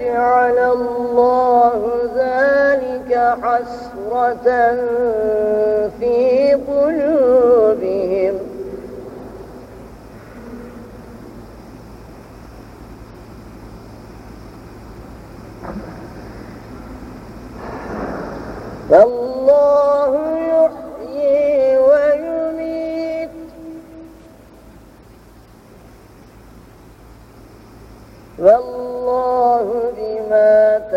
ليجعل الله ذلك حسرة في قلوبهم. فالله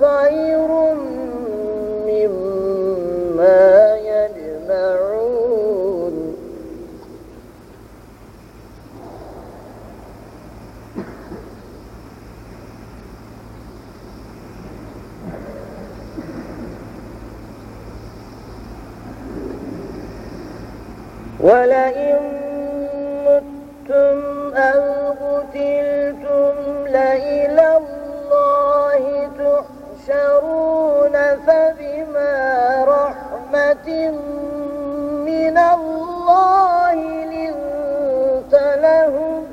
خير مما يجمعون. ولئن متم أو قتلتم فبما رحمة من الله لنت لهم.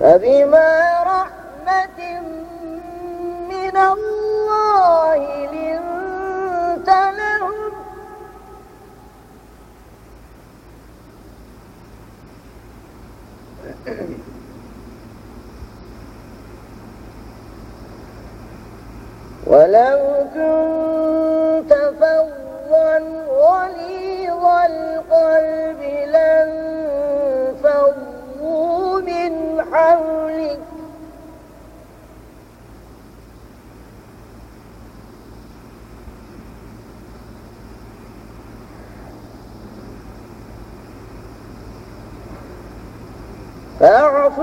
فبما رحمة من الله ولو كنت فظا غليظ القلب لانفضوا من حولك. فاعف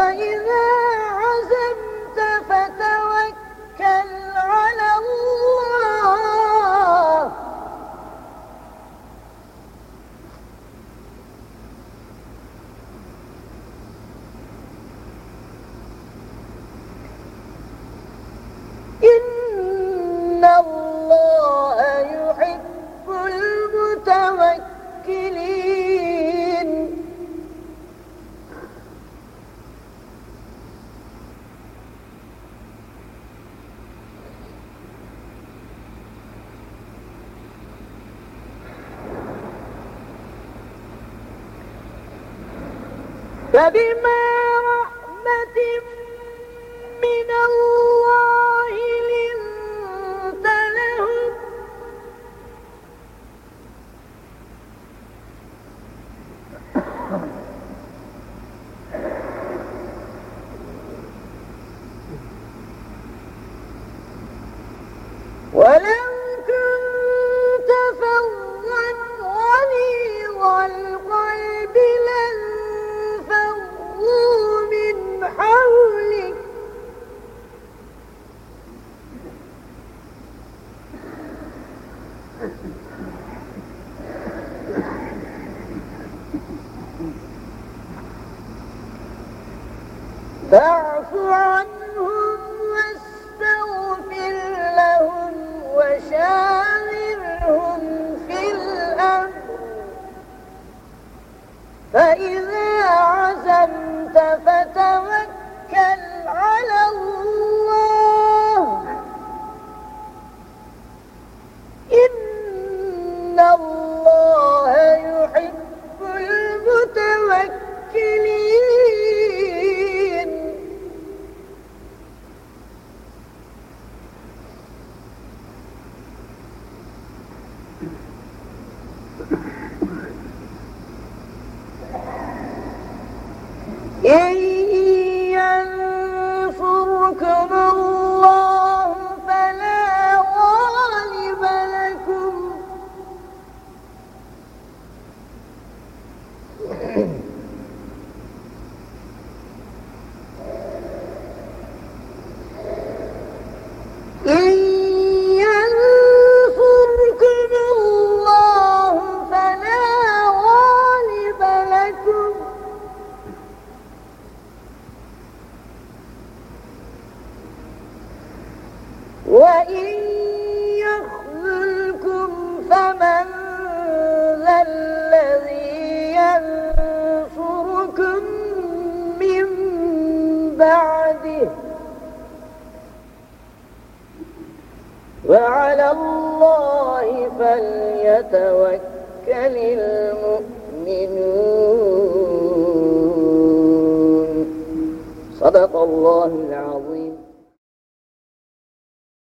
فإذا Ready, man. There Therefore, وعلى الله فليتوكل المؤمنون. صدق الله العظيم.